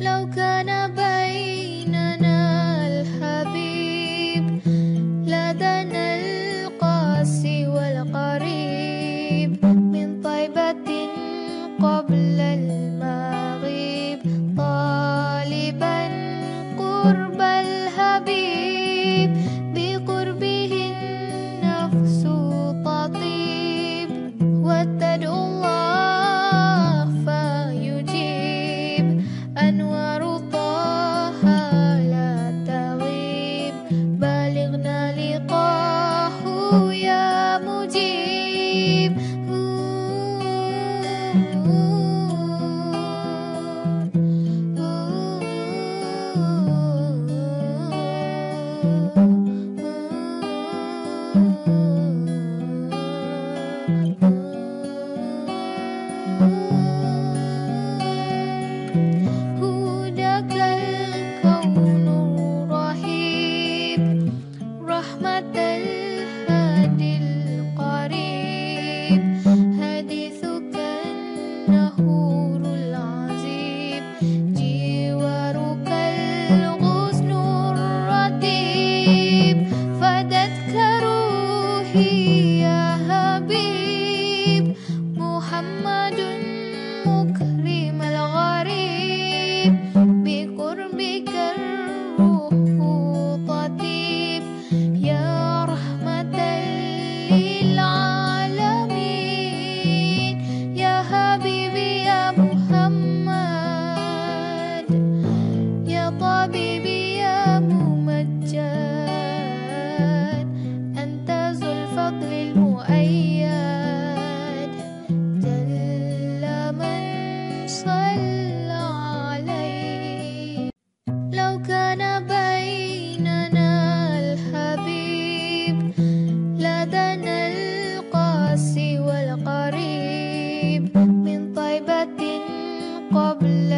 لو كان بيننا الحبيب القاسي والقريب من طيبة قبل المغيب طالبا قرب الحبيب بقربه النفس تطيب Ya Habib Muhammadun قبل